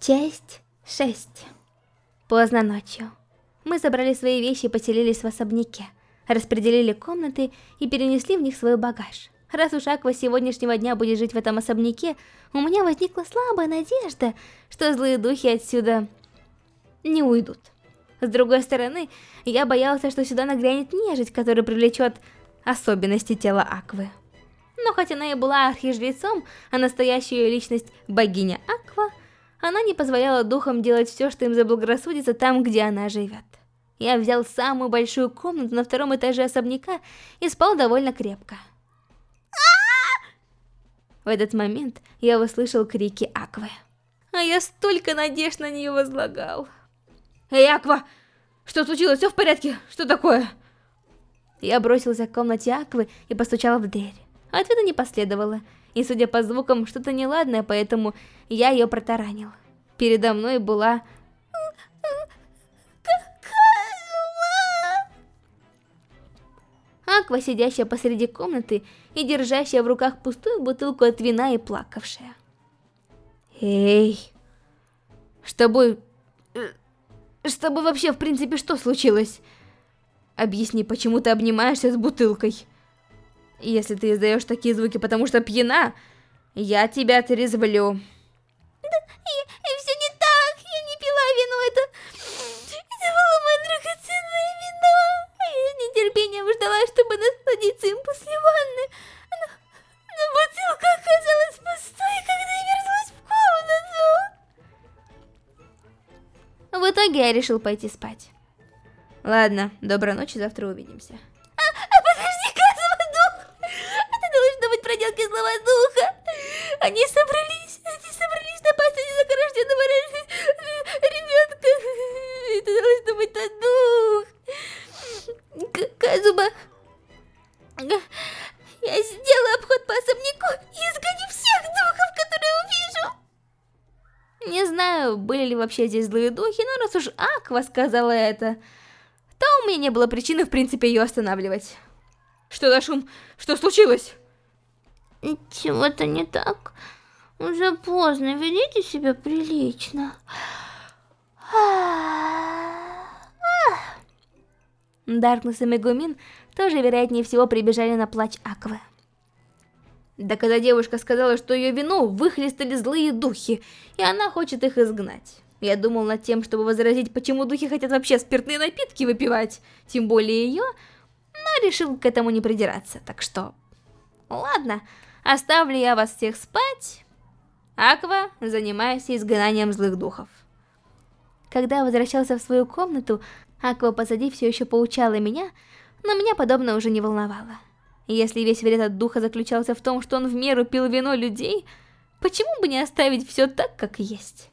Часть 6 Поздно ночью. Мы забрали свои вещи и поселились в особняке, распределили комнаты и перенесли в них свой багаж. Раз уж Аква сегодняшнего дня будет жить в этом особняке, у меня возникла слабая надежда, что злые духи отсюда не уйдут. С другой стороны, я боялся, что сюда нагрянет нежить, которая привлечет особенности тела Аквы. Но хоть она и была архижрецом, а настоящая ее личность богиня Аква – она не позволяла духам делать все, что им заблагорассудится там, где она живет. Я взял самую большую комнату на втором этаже особняка и спал довольно крепко. В этот момент я услышал крики Аквы. А я столько надежд на нее возлагал. «Эй, Аква! Что случилось? Все в порядке? Что такое?» Я бросился к комнате Аквы и постучал в дверь. Ответа не последовало, и судя по звукам, что-то неладное, поэтому я ее протаранил. Передо мной была... Аква, сидящая посреди комнаты и держащая в руках пустую бутылку от вина и плакавшая. Эй, с тобой... Э, с тобой вообще, в принципе, что случилось? Объясни, почему ты обнимаешься с бутылкой? Если ты издаешь такие звуки, потому что пьяна, я тебя отрезвлю. Да, и, и все не так, я не пила вино, это... Это было мое драгоценное вино. А я с нетерпением ждала, чтобы насладиться им после ванны. Но, но бутылка оказалась пустой, когда я вернулась в комнату. В итоге я решил пойти спать. Ладно, доброй ночи, завтра увидимся. Злого духа. Они собрались, они собрались напасть на незакорожденного ребенка. Это должно быть тот дух. Казуба, я сделаю обход по особняку и изгоню всех духов, которые увижу. Не знаю, были ли вообще здесь злые духи, но раз уж Аква сказала это, то у меня не было причины, в принципе, ее останавливать. Что за шум? Что случилось? Чего-то не так. Уже поздно, ведите себя прилично. Даркнесс и Мегумин тоже, вероятнее всего, прибежали на плач Аквы. Да когда девушка сказала, что ее вину выхлестали злые духи, и она хочет их изгнать. Я думал над тем, чтобы возразить, почему духи хотят вообще спиртные напитки выпивать, тем более ее, но решил к этому не придираться, так что... Ладно, Оставлю я вас всех спать. Аква, занимайся изгнанием злых духов. Когда возвращался в свою комнату, Аква позади все еще поучала меня, но меня подобное уже не волновало. Если весь вред от духа заключался в том, что он в меру пил вино людей, почему бы не оставить все так, как есть?